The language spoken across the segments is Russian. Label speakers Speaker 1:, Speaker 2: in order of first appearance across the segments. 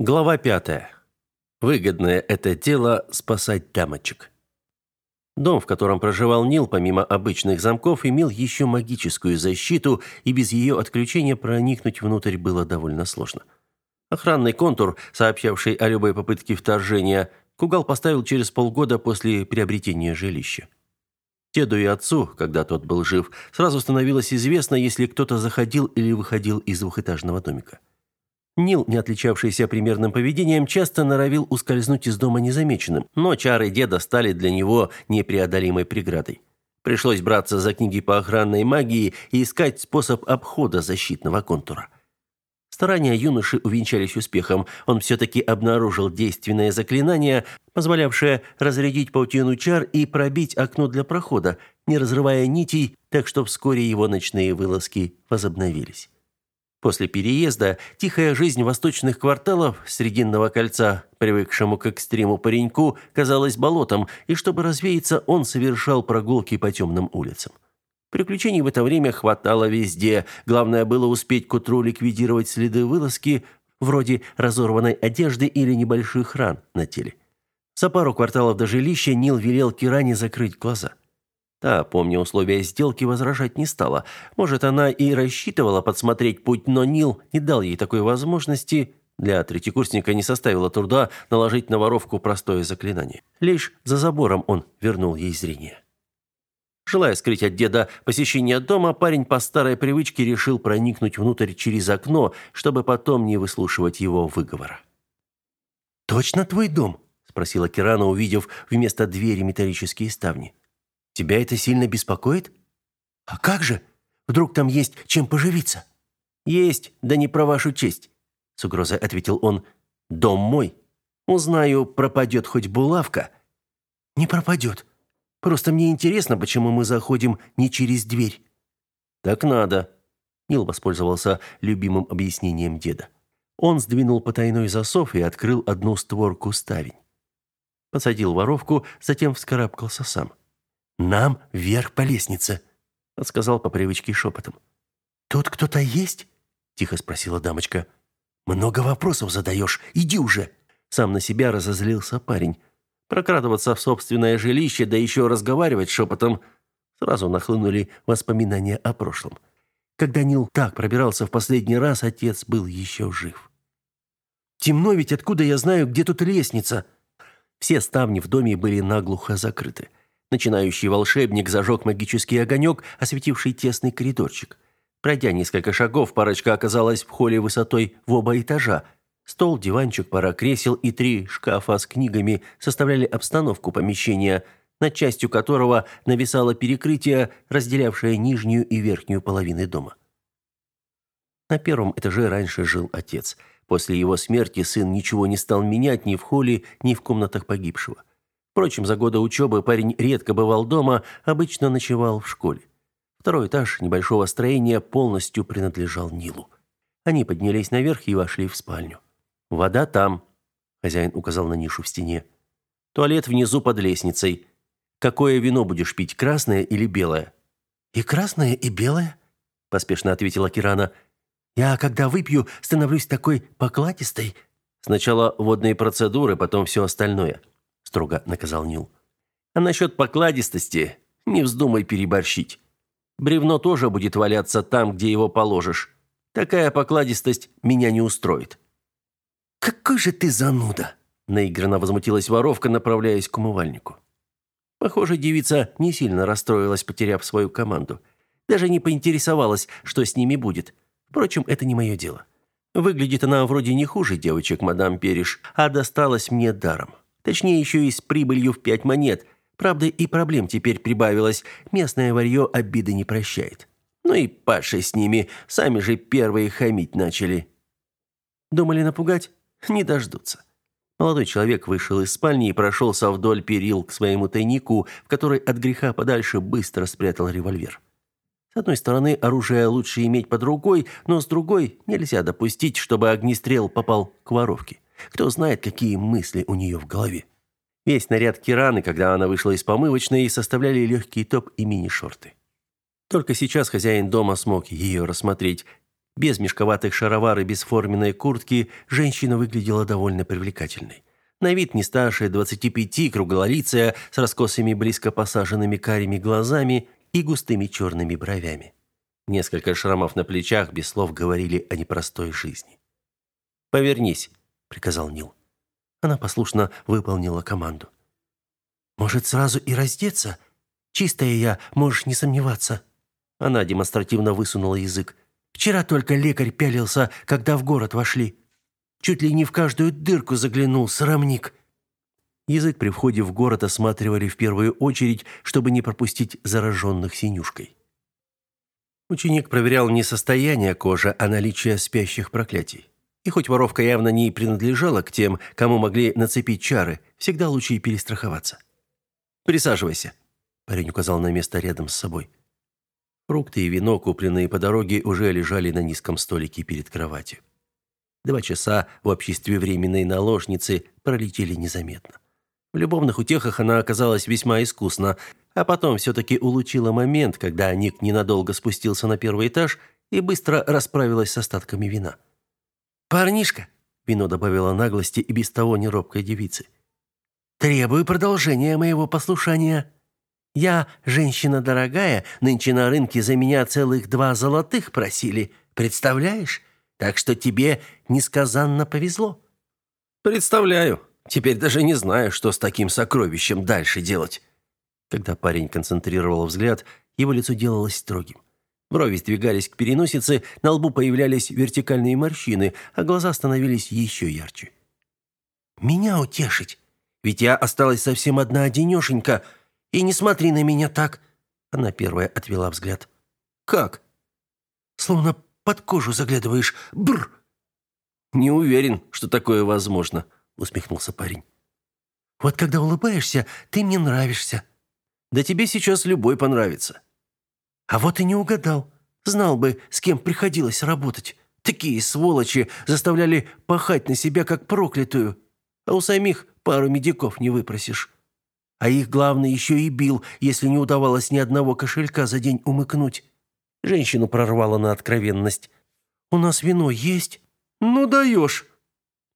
Speaker 1: Глава пятая. Выгодное это дело спасать дамочек. Дом, в котором проживал Нил, помимо обычных замков, имел еще магическую защиту, и без ее отключения проникнуть внутрь было довольно сложно. Охранный контур, сообщавший о любой попытке вторжения, Кугал поставил через полгода после приобретения жилища. Деду и отцу, когда тот был жив, сразу становилось известно, если кто-то заходил или выходил из двухэтажного домика. Нил, не отличавшийся примерным поведением, часто норовил ускользнуть из дома незамеченным, но чары деда стали для него непреодолимой преградой. Пришлось браться за книги по охранной магии и искать способ обхода защитного контура. Старания юноши увенчались успехом. Он все-таки обнаружил действенное заклинание, позволявшее разрядить паутину чар и пробить окно для прохода, не разрывая нитей, так что вскоре его ночные вылазки возобновились. После переезда тихая жизнь восточных кварталов Срединного кольца, привыкшему к экстриму пареньку, казалась болотом, и чтобы развеяться, он совершал прогулки по темным улицам. Приключений в это время хватало везде. Главное было успеть к утру ликвидировать следы вылазки, вроде разорванной одежды или небольших ран на теле. За пару кварталов до жилища Нил велел Киране закрыть глаза. Та, помня условия сделки, возражать не стала. Может, она и рассчитывала подсмотреть путь, но Нил не дал ей такой возможности. Для третьекурсника не составило труда наложить на воровку простое заклинание. Лишь за забором он вернул ей зрение. Желая скрыть от деда посещение дома, парень по старой привычке решил проникнуть внутрь через окно, чтобы потом не выслушивать его выговора.
Speaker 2: «Точно твой дом?» – спросила Кирана, увидев вместо двери металлические ставни. Тебя это сильно беспокоит? А как же? Вдруг там есть чем поживиться?
Speaker 1: Есть, да не про вашу честь, с угрозой ответил он. Дом мой. Узнаю, пропадет хоть булавка.
Speaker 2: Не пропадет. Просто мне интересно, почему мы заходим не через дверь.
Speaker 1: Так надо. Нил воспользовался любимым объяснением деда. Он сдвинул потайной засов и открыл одну створку ставень. Посадил воровку, затем вскарабкался сам.
Speaker 2: «Нам вверх по лестнице», —
Speaker 1: подсказал по привычке шепотом.
Speaker 2: «Тут кто-то есть?» — тихо спросила дамочка. «Много вопросов задаешь. Иди уже!»
Speaker 1: Сам на себя разозлился парень. Прокрадываться в собственное жилище, да еще разговаривать шепотом. Сразу нахлынули воспоминания о прошлом. Когда Нил так пробирался в последний раз, отец был еще жив.
Speaker 2: «Темно ведь, откуда я знаю, где тут лестница?»
Speaker 1: Все ставни в доме были наглухо закрыты. Начинающий волшебник зажег магический огонек, осветивший тесный коридорчик. Пройдя несколько шагов, парочка оказалась в холле высотой в оба этажа. Стол, диванчик, пара кресел и три шкафа с книгами составляли обстановку помещения, над частью которого нависало перекрытие, разделявшее нижнюю и верхнюю половины дома. На первом этаже раньше жил отец. После его смерти сын ничего не стал менять ни в холле, ни в комнатах погибшего. Впрочем, за годы учебы парень редко бывал дома, обычно ночевал в школе. Второй этаж небольшого строения полностью принадлежал Нилу. Они поднялись наверх и вошли в спальню. «Вода там», – хозяин указал на нишу в стене. «Туалет внизу под лестницей. Какое вино будешь пить, красное или белое?»
Speaker 2: «И красное, и белое», – поспешно ответила Кирана. «Я, когда выпью, становлюсь такой покладистой».
Speaker 1: «Сначала водные процедуры, потом все остальное», строго наказал Нил. А насчет покладистости не вздумай переборщить. Бревно тоже будет валяться там, где его положишь. Такая покладистость меня не устроит.
Speaker 2: Какой же ты зануда,
Speaker 1: наигранно возмутилась воровка, направляясь к умывальнику. Похоже, девица не сильно расстроилась, потеряв свою команду. Даже не поинтересовалась, что с ними будет. Впрочем, это не мое дело. Выглядит она вроде не хуже девочек, мадам Периш, а досталась мне даром. Точнее, еще и с прибылью в пять монет. Правда, и проблем теперь прибавилось. Местное варье обиды не прощает. Ну и Паша с ними. Сами же первые хамить начали. Думали напугать? Не дождутся. Молодой человек вышел из спальни и прошелся вдоль перил к своему тайнику, в который от греха подальше быстро спрятал револьвер. С одной стороны, оружие лучше иметь под рукой, но с другой нельзя допустить, чтобы огнестрел попал к воровке. Кто знает, какие мысли у нее в голове. Весь наряд Кираны, когда она вышла из помывочной, составляли легкий топ и мини-шорты. Только сейчас хозяин дома смог ее рассмотреть. Без мешковатых шаровар и бесформенной куртки женщина выглядела довольно привлекательной. На вид не старше 25, круглолицая, с раскосыми близко посаженными карими глазами и густыми черными бровями. Несколько шрамов на плечах без слов говорили о непростой жизни. «Повернись», — приказал Нил. Она послушно выполнила команду.
Speaker 2: «Может, сразу и раздеться? Чистая я, можешь не сомневаться».
Speaker 1: Она демонстративно высунула язык.
Speaker 2: «Вчера только лекарь пялился, когда в город вошли. Чуть ли не в каждую дырку заглянул, срамник».
Speaker 1: Язык при входе в город осматривали в первую очередь, чтобы не пропустить зараженных синюшкой. Ученик проверял не состояние кожи, а наличие спящих проклятий. И хоть воровка явно не принадлежала к тем, кому могли нацепить чары, всегда лучше перестраховаться. «Присаживайся», – парень указал на место рядом с собой. Фрукты и вино, купленные по дороге, уже лежали на низком столике перед кроватью. Два часа в обществе временной наложницы пролетели незаметно. В любовных утехах она оказалась весьма искусна, а потом все-таки улучила момент, когда Ник ненадолго спустился на первый этаж и быстро расправилась с остатками вина.
Speaker 2: «Парнишка», — вино добавило наглости и без того неробкой девицы, «требую продолжения моего послушания». Я, женщина дорогая, нынче на рынке за меня целых два золотых просили. Представляешь? Так что тебе несказанно повезло.
Speaker 1: Представляю. Теперь даже не знаю, что с таким сокровищем дальше делать. Когда парень концентрировал взгляд, его лицо делалось строгим. Брови сдвигались к переносице, на лбу появлялись вертикальные морщины, а глаза становились еще ярче.
Speaker 2: «Меня утешить? Ведь я осталась совсем одна одинешенька, и не смотри на меня так. Она первая отвела взгляд.
Speaker 1: Как?
Speaker 2: Словно под кожу заглядываешь. Бр.
Speaker 1: Не уверен, что такое возможно, усмехнулся парень.
Speaker 2: Вот когда улыбаешься, ты мне нравишься.
Speaker 1: Да тебе сейчас любой понравится.
Speaker 2: А вот и не угадал. Знал бы, с кем приходилось работать. Такие сволочи заставляли пахать на себя как проклятую. А у самих пару медиков не выпросишь. А их, главное, еще и бил, если не удавалось ни одного кошелька за день умыкнуть. Женщину прорвало на откровенность. «У нас вино есть?»
Speaker 1: «Ну даешь!»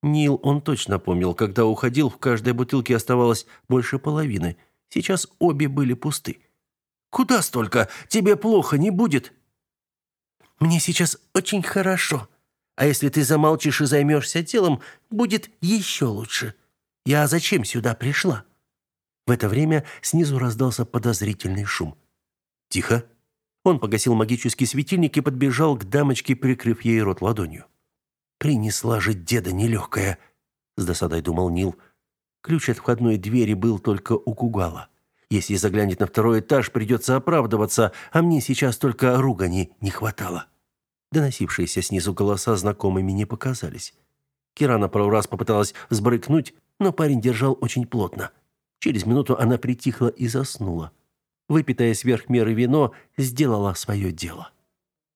Speaker 1: Нил он точно помнил, когда уходил, в каждой бутылке оставалось больше половины. Сейчас обе были пусты.
Speaker 2: «Куда столько? Тебе плохо не будет?» «Мне сейчас очень хорошо. А если ты замолчишь и займешься делом, будет еще лучше. Я зачем сюда пришла?» В это время снизу раздался подозрительный шум.
Speaker 1: «Тихо!» Он погасил магический светильник и подбежал к дамочке, прикрыв ей рот ладонью.
Speaker 2: «Принесла же деда нелегкая!» — с досадой думал Нил. Ключ от входной двери был только у Кугала. Если заглянет на второй этаж, придется оправдываться, а мне сейчас только ругани не хватало. Доносившиеся снизу голоса знакомыми не показались. Кирана пару раз попыталась взбрыкнуть, но парень держал очень плотно — Через минуту она притихла и заснула. Выпитое сверх меры вино сделало свое дело.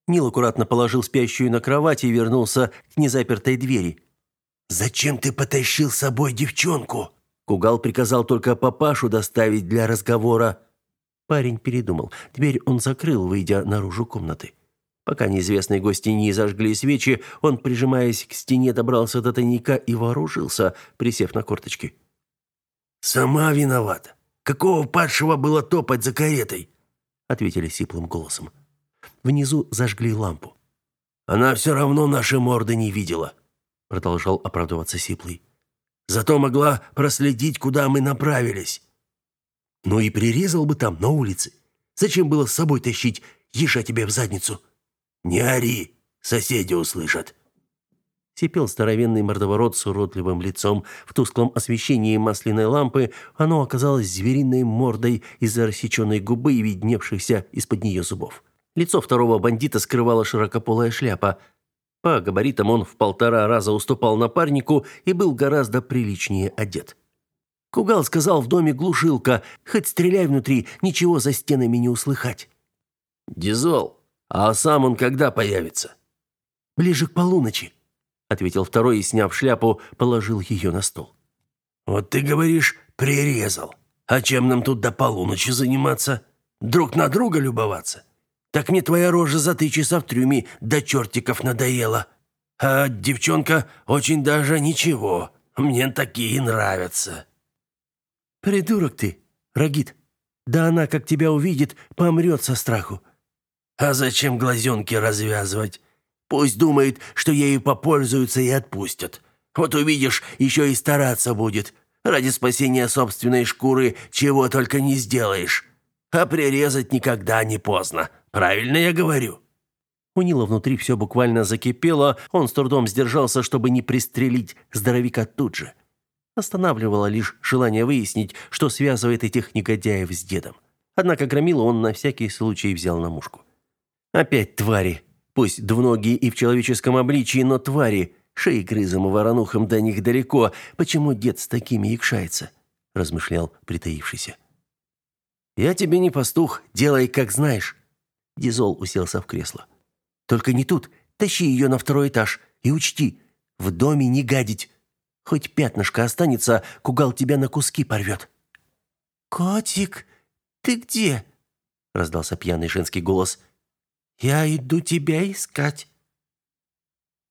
Speaker 2: Нил аккуратно положил спящую на кровать и вернулся к незапертой двери.
Speaker 3: «Зачем ты потащил с собой девчонку?»
Speaker 2: Кугал приказал только папашу доставить для разговора. Парень передумал. Дверь он закрыл, выйдя наружу комнаты. Пока неизвестные гости не зажгли свечи, он, прижимаясь к стене, добрался до тайника и вооружился, присев на корточки.
Speaker 3: «Сама виновата. Какого падшего было топать за каретой?»
Speaker 2: ответили сиплым голосом. Внизу зажгли лампу.
Speaker 3: «Она все равно наши морды не видела», продолжал оправдываться сиплый. «Зато могла проследить, куда мы направились». «Ну и прирезал бы там, на улице. Зачем было с собой тащить, еша тебе в задницу?» «Не ори, соседи услышат»
Speaker 2: сипел здоровенный мордоворот с уродливым лицом. В тусклом освещении масляной лампы оно оказалось звериной мордой из-за рассеченной губы и видневшихся из-под нее зубов. Лицо второго бандита скрывала широкополая шляпа. По габаритам он в полтора раза уступал напарнику и был гораздо приличнее одет. Кугал сказал в доме глушилка, хоть стреляй внутри, ничего за стенами не услыхать.
Speaker 3: «Дизол, а сам он когда появится?»
Speaker 2: «Ближе к полуночи», ответил второй и, сняв шляпу, положил ее на стол.
Speaker 3: Вот ты говоришь, прирезал. А чем нам тут до полуночи заниматься? Друг на друга любоваться? Так мне твоя рожа за три часа в трюме до чертиков надоела. А девчонка очень даже ничего. Мне такие нравятся».
Speaker 2: «Придурок ты, Рагит. Да она, как тебя увидит, помрет со страху».
Speaker 3: «А зачем глазенки развязывать? Пусть думает, что ею попользуются и отпустят. Вот увидишь, еще и стараться будет. Ради спасения собственной шкуры чего только не сделаешь. А прирезать никогда не поздно. Правильно я говорю?»
Speaker 1: У Нила внутри все буквально закипело, он с трудом сдержался, чтобы не пристрелить здоровяка тут же. Останавливало лишь желание выяснить, что связывает этих негодяев с дедом. Однако громилу он на всякий случай взял на мушку. Опять твари. Пусть двуногие и в человеческом обличии, но твари. Шеи грызом и воронухам до них далеко. Почему дед с такими икшается? Размышлял притаившийся. «Я тебе не пастух, делай, как знаешь». Дизол уселся в кресло. Только не тут. Тащи ее на второй этаж и учти, в доме не гадить. Хоть пятнышко останется, кугал тебя на куски порвет».
Speaker 2: «Котик, ты где?» — раздался пьяный женский голос. «Я иду тебя искать».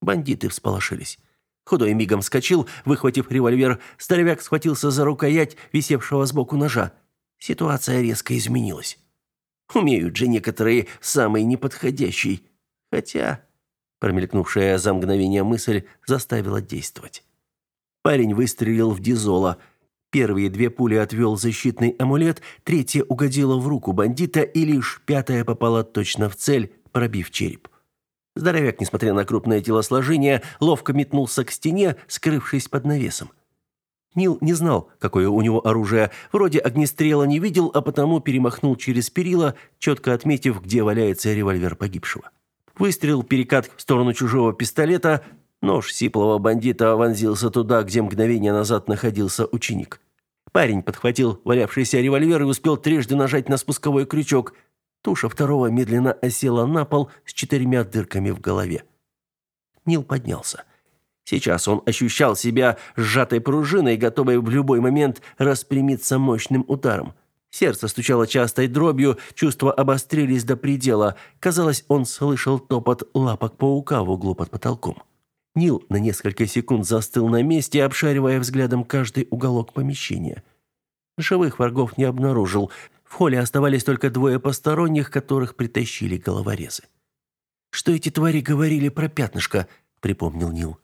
Speaker 1: Бандиты всполошились. Худой мигом вскочил, выхватив револьвер. Здоровяк схватился за рукоять висевшего сбоку ножа. Ситуация резко изменилась. Умеют же некоторые самый неподходящий. Хотя, промелькнувшая за мгновение мысль заставила действовать. Парень выстрелил в Дизола. Первые две пули отвел защитный амулет, третья угодила в руку бандита, и лишь пятая попала точно в цель, пробив череп. Здоровяк, несмотря на крупное телосложение, ловко метнулся к стене, скрывшись под навесом. Нил не знал, какое у него оружие. Вроде огнестрела не видел, а потому перемахнул через перила, четко отметив, где валяется револьвер погибшего. Выстрел, перекат в сторону чужого пистолета. Нож сиплого бандита вонзился туда, где мгновение назад находился ученик. Парень подхватил валявшийся револьвер и успел трижды нажать на спусковой крючок. Туша второго медленно осела на пол с четырьмя дырками в голове. Нил поднялся. Сейчас он ощущал себя сжатой пружиной, готовой в любой момент распрямиться мощным ударом. Сердце стучало частой дробью, чувства обострились до предела. Казалось, он слышал топот лапок паука в углу под потолком. Нил на несколько секунд застыл на месте, обшаривая взглядом каждый уголок помещения. Живых врагов не обнаружил. В холле оставались только двое посторонних, которых притащили головорезы. «Что эти твари говорили про пятнышко?» — припомнил Нил.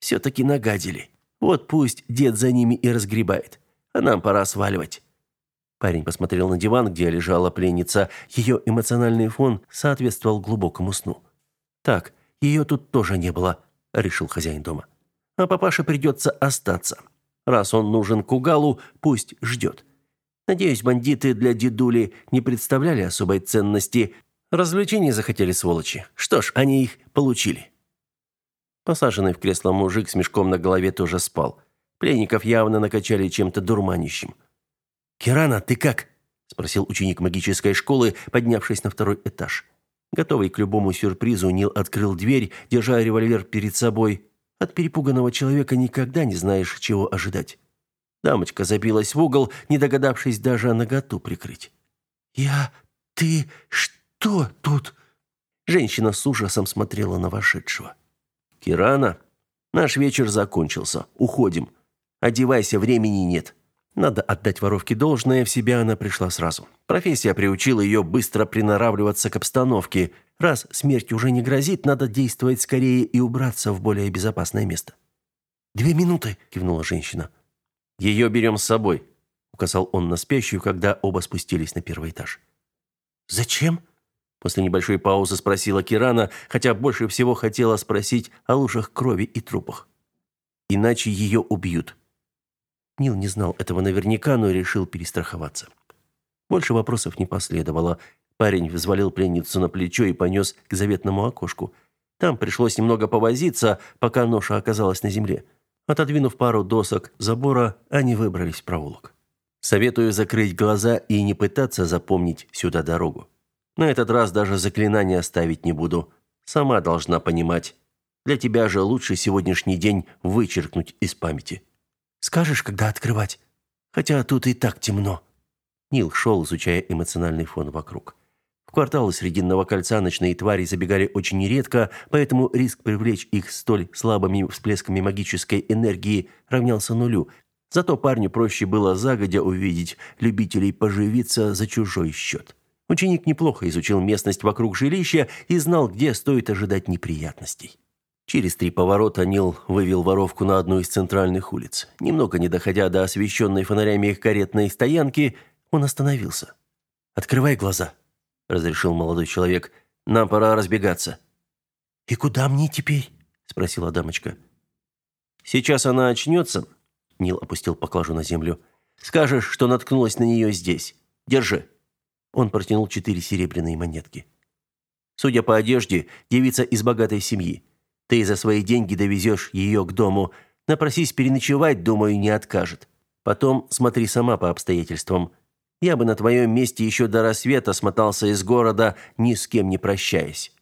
Speaker 1: «Все-таки нагадили. Вот пусть дед за ними и разгребает. А нам пора сваливать». Парень посмотрел на диван, где лежала пленница. Ее эмоциональный фон соответствовал глубокому сну. «Так, ее тут тоже не было», — решил хозяин дома. «А папаше придется остаться. Раз он нужен Кугалу, пусть ждет. Надеюсь, бандиты для дедули не представляли особой ценности. Развлечения захотели сволочи. Что ж, они их получили». Посаженный в кресло мужик с мешком на голове тоже спал. Пленников явно накачали чем-то дурманящим. «Кирана, ты как?» – спросил ученик магической школы, поднявшись на второй этаж. Готовый к любому сюрпризу, Нил открыл дверь, держа револьвер перед собой. От перепуганного человека никогда не знаешь, чего ожидать. Дамочка забилась в угол, не догадавшись даже наготу прикрыть.
Speaker 2: «Я... ты... что тут?»
Speaker 1: Женщина с ужасом смотрела на вошедшего. «Кирана, наш вечер закончился. Уходим. Одевайся, времени нет». Надо отдать воровке должное, в себя она пришла сразу. Профессия приучила ее быстро приноравливаться к обстановке. Раз смерть уже не грозит, надо действовать скорее и убраться в более безопасное место.
Speaker 2: «Две минуты», –
Speaker 1: кивнула женщина. «Ее берем с собой», – указал он на спящую, когда оба спустились на первый этаж.
Speaker 2: «Зачем?»
Speaker 1: После небольшой паузы спросила Кирана, хотя больше всего хотела спросить о лужах крови и трупах. «Иначе ее убьют», Нил не знал этого наверняка, но решил перестраховаться. Больше вопросов не последовало. Парень взвалил пленницу на плечо и понес к заветному окошку. Там пришлось немного повозиться, пока ноша оказалась на земле. Отодвинув пару досок забора, они выбрались в проулок. Советую закрыть глаза и не пытаться запомнить сюда дорогу. На этот раз даже заклинания ставить не буду. Сама должна понимать. Для тебя же лучше сегодняшний день вычеркнуть из памяти.
Speaker 2: Скажешь, когда открывать? Хотя тут и так темно».
Speaker 1: Нил шел, изучая эмоциональный фон вокруг. В кварталы Срединного кольца ночные твари забегали очень редко, поэтому риск привлечь их столь слабыми всплесками магической энергии равнялся нулю. Зато парню проще было загодя увидеть любителей поживиться за чужой счет. Ученик неплохо изучил местность вокруг жилища и знал, где стоит ожидать неприятностей. Через три поворота Нил вывел воровку на одну из центральных улиц. Немного не доходя до освещенной фонарями их каретной стоянки, он остановился. «Открывай глаза», разрешил молодой человек. Нам пора разбегаться.
Speaker 2: И куда мне теперь? спросила дамочка.
Speaker 1: Сейчас она очнется», — Нил опустил поклажу на землю. Скажешь, что наткнулась на нее здесь. Держи. Он протянул четыре серебряные монетки. Судя по одежде, девица из богатой семьи. Ты за свои деньги довезешь ее к дому. Напросись переночевать, думаю, не откажет. Потом смотри сама по обстоятельствам. Я бы на твоем месте еще до рассвета смотался из города, ни с кем не прощаясь».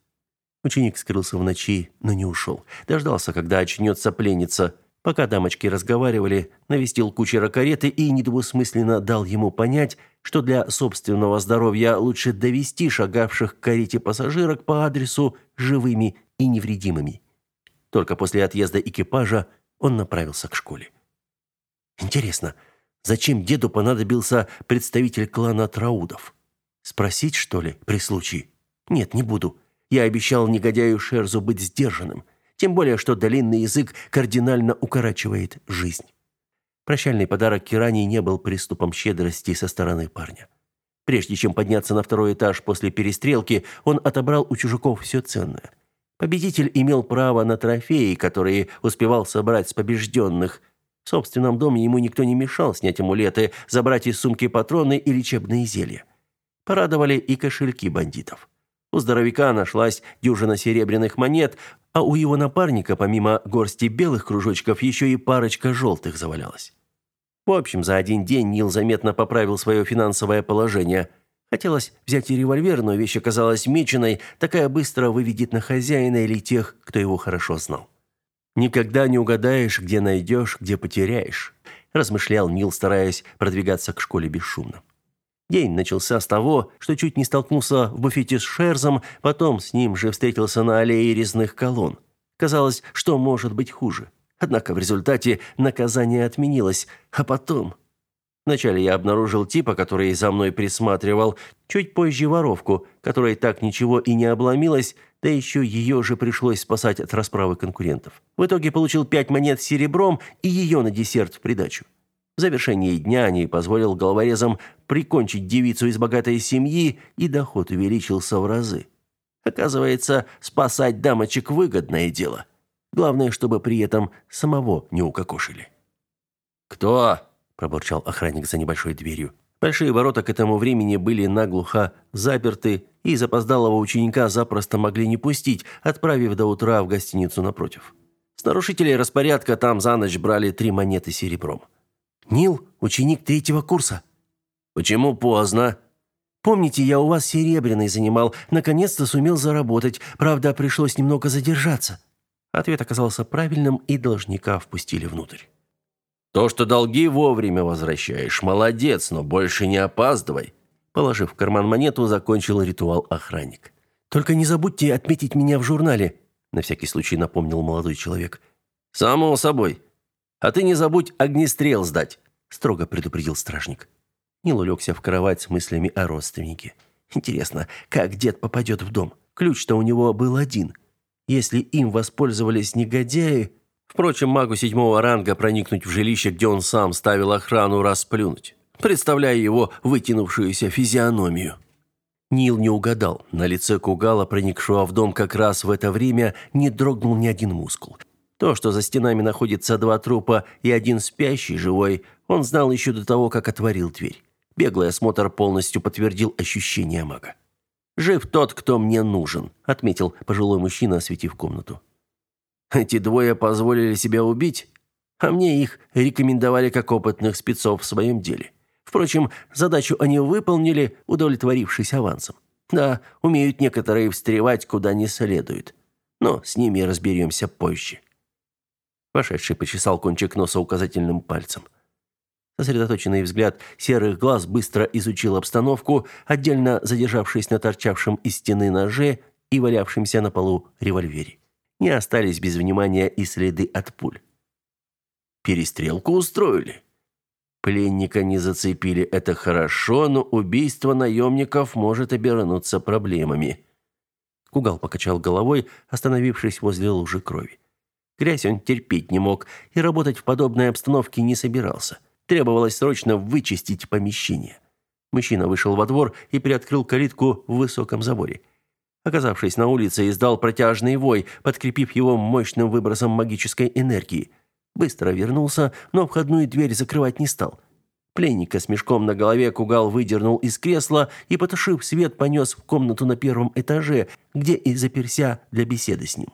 Speaker 1: Ученик скрылся в ночи, но не ушел. Дождался, когда очнется пленница. Пока дамочки разговаривали, навестил кучера кареты и недвусмысленно дал ему понять, что для собственного здоровья лучше довести шагавших к карете пассажирок по адресу живыми и невредимыми. Только после отъезда экипажа он направился к школе. Интересно, Зачем деду понадобился представитель клана Траудов? Спросить, что ли, при случае? Нет, не буду. Я обещал негодяю Шерзу быть сдержанным. Тем более, что длинный язык кардинально укорачивает жизнь. Прощальный подарок Кирани не был приступом щедрости со стороны парня. Прежде чем подняться на второй этаж после перестрелки, он отобрал у чужаков все ценное. Победитель имел право на трофеи, которые успевал собрать с побежденных – в собственном доме ему никто не мешал снять амулеты, забрать из сумки патроны и лечебные зелья. Порадовали и кошельки бандитов. У здоровяка нашлась дюжина серебряных монет, а у его напарника, помимо горсти белых кружочков, еще и парочка желтых завалялась. В общем, за один день Нил заметно поправил свое финансовое положение. Хотелось взять и револьвер, но вещь оказалась меченой, такая быстро выведет на хозяина или тех, кто его хорошо знал. Никогда не угадаешь, где найдешь, где потеряешь, размышлял Нил, стараясь продвигаться к школе бесшумно. День начался с того, что чуть не столкнулся в буфете с Шерзом, потом с ним же встретился на аллее резных колонн. Казалось, что может быть хуже. Однако в результате наказание отменилось, а потом Вначале я обнаружил типа, который за мной присматривал, чуть позже воровку, которая так ничего и не обломилась, да еще ее же пришлось спасать от расправы конкурентов. В итоге получил пять монет серебром и ее на десерт в придачу. В завершении дня не позволил головорезам прикончить девицу из богатой семьи, и доход увеличился в разы. Оказывается, спасать дамочек выгодное дело. Главное, чтобы при этом самого не укокошили.
Speaker 3: «Кто?»
Speaker 1: пробурчал охранник за небольшой дверью. Большие ворота к этому времени были наглухо заперты, и запоздалого ученика запросто могли не пустить, отправив до утра в гостиницу напротив. С нарушителей распорядка там за ночь брали три монеты серебром.
Speaker 2: Нил, ученик третьего курса.
Speaker 1: Почему поздно?
Speaker 2: Помните, я у вас серебряный занимал, наконец-то сумел заработать. Правда, пришлось немного задержаться.
Speaker 1: Ответ оказался правильным, и должника впустили внутрь.
Speaker 3: То, что долги вовремя возвращаешь, молодец, но больше не опаздывай.
Speaker 1: Положив в карман монету, закончил ритуал охранник.
Speaker 2: Только не забудьте отметить меня в журнале, на всякий случай напомнил молодой человек.
Speaker 3: Само собой. А ты не забудь огнестрел сдать, строго предупредил стражник.
Speaker 1: Нил улегся в кровать с мыслями о родственнике. Интересно, как дед попадет в дом? Ключ-то у него был один. Если им воспользовались негодяи, Впрочем, магу седьмого ранга проникнуть в жилище, где он сам ставил охрану, расплюнуть, представляя его вытянувшуюся физиономию. Нил не угадал. На лице Кугала, проникшего в дом как раз в это время, не дрогнул ни один мускул. То, что за стенами находится два трупа и один спящий, живой, он знал еще до того, как отворил дверь. Беглый осмотр полностью подтвердил ощущения мага. «Жив тот, кто мне нужен», — отметил пожилой мужчина, осветив комнату. Эти двое позволили себя убить, а мне их рекомендовали как опытных спецов в своем деле. Впрочем, задачу они выполнили, удовлетворившись авансом. Да, умеют некоторые встревать куда не следует. Но с ними разберемся позже. Вошедший почесал кончик носа указательным пальцем. Сосредоточенный взгляд серых глаз быстро изучил обстановку, отдельно задержавшись на торчавшем из стены ноже и валявшемся на полу револьвере. Не остались без внимания и следы от пуль. Перестрелку устроили. Пленника не зацепили, это хорошо, но убийство наемников может обернуться проблемами. Кугал покачал головой, остановившись возле лужи крови. Грязь он терпеть не мог и работать в подобной обстановке не собирался. Требовалось срочно вычистить помещение. Мужчина вышел во двор и приоткрыл калитку в высоком заборе. Оказавшись на улице, издал протяжный вой, подкрепив его мощным выбросом магической энергии. Быстро вернулся, но входную дверь закрывать не стал. Пленника с мешком на голове Кугал выдернул из кресла и, потушив свет, понес в комнату на первом этаже, где и заперся для беседы с ним.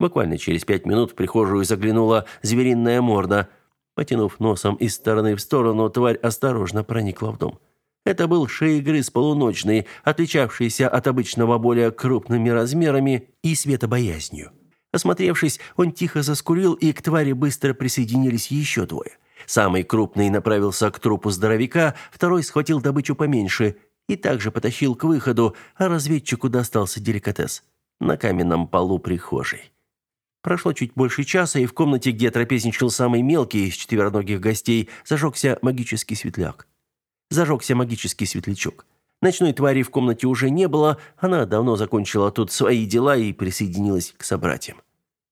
Speaker 1: Буквально через пять минут в прихожую заглянула звериная морда – Потянув носом из стороны в сторону, тварь осторожно проникла в дом. Это был шеегрыз полуночный, отличавшийся от обычного более крупными размерами и светобоязнью. Осмотревшись, он тихо заскурил, и к твари быстро присоединились еще двое. Самый крупный направился к трупу здоровяка, второй схватил добычу поменьше и также потащил к выходу, а разведчику достался деликатес на каменном полу прихожей. Прошло чуть больше часа, и в комнате, где трапезничал самый мелкий из четвероногих гостей, зажегся магический светляк. Зажегся магический светлячок. Ночной твари в комнате уже не было, она давно закончила тут свои дела и присоединилась к собратьям.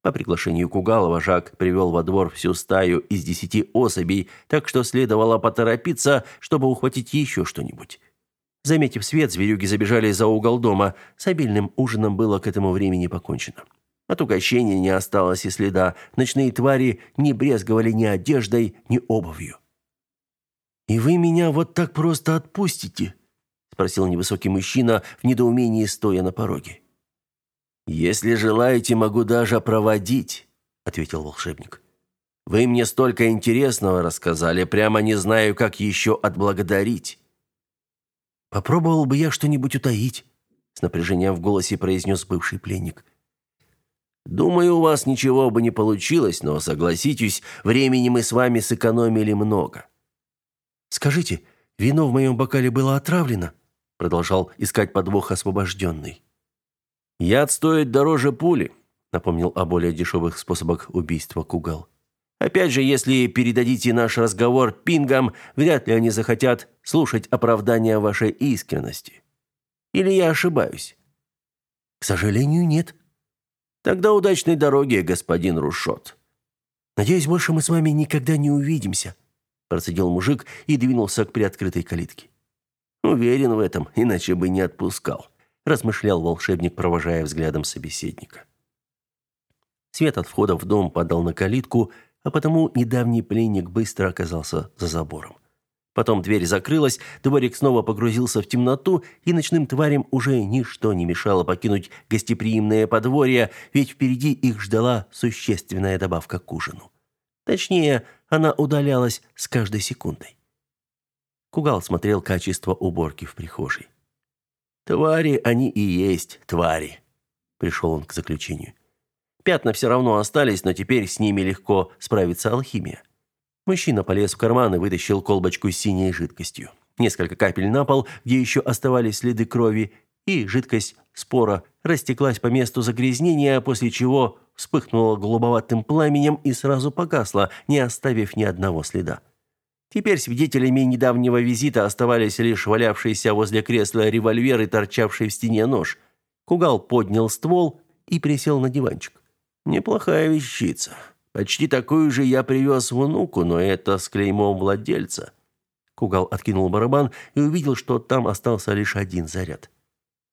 Speaker 1: По приглашению Кугалова Жак привел во двор всю стаю из десяти особей, так что следовало поторопиться, чтобы ухватить еще что-нибудь. Заметив свет, зверюги забежали за угол дома. С обильным ужином было к этому времени покончено. От угощения не осталось и следа. Ночные твари не брезговали ни одеждой, ни обувью. «И вы меня вот так просто отпустите?» – спросил невысокий мужчина в недоумении, стоя на пороге. «Если желаете, могу даже проводить», – ответил волшебник. «Вы мне столько интересного рассказали, прямо не знаю, как еще отблагодарить».
Speaker 2: «Попробовал бы я что-нибудь утаить», – с напряжением в голосе произнес бывший пленник.
Speaker 1: Думаю, у вас ничего бы не получилось, но согласитесь, времени мы с вами сэкономили много.
Speaker 2: Скажите, вино в моем бокале было отравлено? продолжал искать подвох освобожденный.
Speaker 1: Яд стоит дороже пули, напомнил о более дешевых способах убийства Кугал. Опять же, если передадите наш разговор пингам, вряд ли они захотят слушать оправдания вашей искренности. Или я ошибаюсь?
Speaker 2: К сожалению, нет,
Speaker 1: Тогда удачной дороги, господин Рушот.
Speaker 2: Надеюсь, больше мы с вами никогда не увидимся, процедил мужик и двинулся к приоткрытой калитке.
Speaker 1: Уверен в этом, иначе бы не отпускал, размышлял волшебник, провожая взглядом собеседника. Свет от входа в дом падал на калитку, а потому недавний пленник быстро оказался за забором. Потом дверь закрылась, дворик снова погрузился в темноту, и ночным тварям уже ничто не мешало покинуть гостеприимное подворье, ведь впереди их ждала существенная добавка к ужину. Точнее, она удалялась с каждой секундой. Кугал смотрел качество уборки в прихожей. «Твари они и есть твари», — пришел он к заключению. «Пятна все равно остались, но теперь с ними легко справится алхимия. Мужчина полез в карман и вытащил колбочку с синей жидкостью. Несколько капель на пол, где еще оставались следы крови, и жидкость спора растеклась по месту загрязнения, после чего вспыхнула голубоватым пламенем и сразу погасла, не оставив ни одного следа. Теперь свидетелями недавнего визита оставались лишь валявшийся возле кресла револьвер и торчавший в стене нож. Кугал поднял ствол и присел на диванчик. «Неплохая вещица. Почти такую же я привез внуку, но это с клеймом владельца. Кугал откинул барабан и увидел, что там остался лишь один заряд.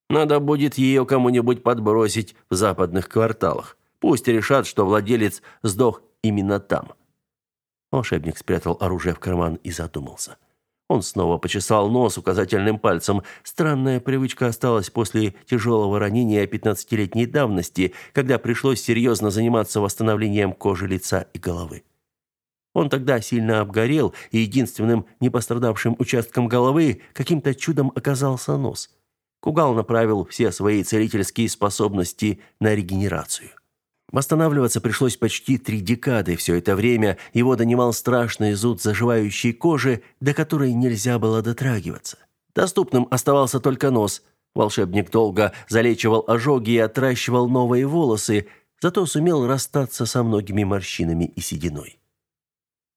Speaker 1: Надо будет ее кому-нибудь подбросить в западных кварталах. Пусть решат, что владелец сдох именно там. Волшебник спрятал оружие в карман и задумался. Он снова почесал нос указательным пальцем. Странная привычка осталась после тяжелого ранения пятнадцатилетней давности, когда пришлось серьезно заниматься восстановлением кожи лица и головы. Он тогда сильно обгорел, и единственным непострадавшим участком головы каким-то чудом оказался нос. Кугал направил все свои целительские способности на регенерацию. Восстанавливаться пришлось почти три декады. Все это время его донимал страшный зуд заживающей кожи, до которой нельзя было дотрагиваться. Доступным оставался только нос. Волшебник долго залечивал ожоги и отращивал новые волосы, зато сумел расстаться со многими морщинами и сединой.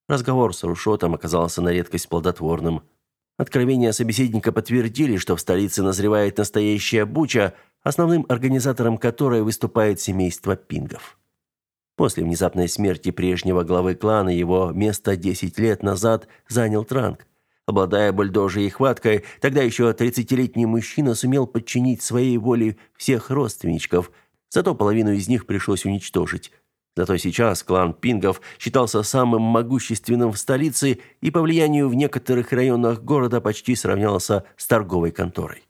Speaker 1: Разговор с Рушотом оказался на редкость плодотворным. Откровения собеседника подтвердили, что в столице назревает настоящая буча, основным организатором которой выступает семейство пингов. После внезапной смерти прежнего главы клана его место 10 лет назад занял Транк. Обладая бульдожьей хваткой, тогда еще 30-летний мужчина сумел подчинить своей воле всех родственничков, зато половину из них пришлось уничтожить. Зато сейчас клан Пингов считался самым могущественным в столице и по влиянию в некоторых районах города почти сравнялся с торговой конторой.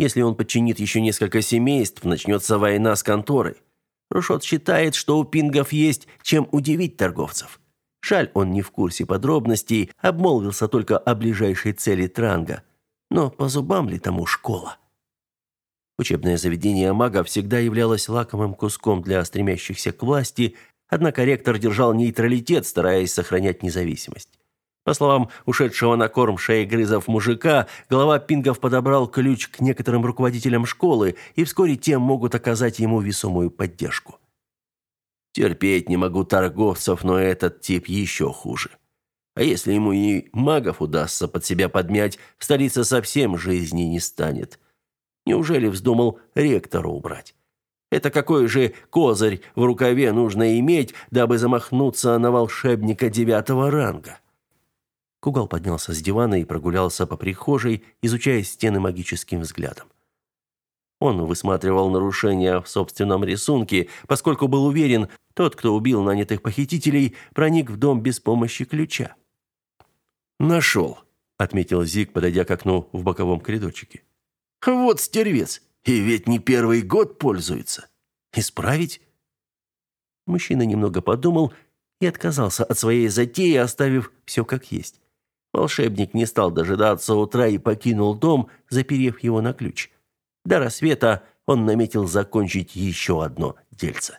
Speaker 1: Если он подчинит еще несколько семейств, начнется война с конторой. Рушот считает, что у пингов есть чем удивить торговцев. Жаль, он не в курсе подробностей, обмолвился только о ближайшей цели Транга. Но по зубам ли тому школа? Учебное заведение мага всегда являлось лакомым куском для стремящихся к власти, однако ректор держал нейтралитет, стараясь сохранять независимость. По словам ушедшего на корм шеегрызов мужика, глава пингов подобрал ключ к некоторым руководителям школы, и вскоре те могут оказать ему весомую поддержку. Терпеть не могу торговцев, но этот тип еще хуже. А если ему и магов удастся под себя подмять, в столице совсем жизни не станет. Неужели вздумал ректора убрать? Это какой же козырь в рукаве нужно иметь, дабы замахнуться на волшебника девятого ранга? Кугал поднялся с дивана и прогулялся по прихожей, изучая стены магическим взглядом. Он высматривал нарушения в собственном рисунке, поскольку был уверен, тот, кто убил нанятых похитителей, проник в дом без помощи ключа. «Нашел», — отметил Зиг, подойдя к окну в боковом коридорчике. «Вот стервец, и ведь не первый год пользуется. Исправить?» Мужчина немного подумал и отказался от своей затеи, оставив все как есть. Волшебник не стал дожидаться утра и покинул дом, заперев его на ключ. До рассвета он наметил закончить еще одно дельце.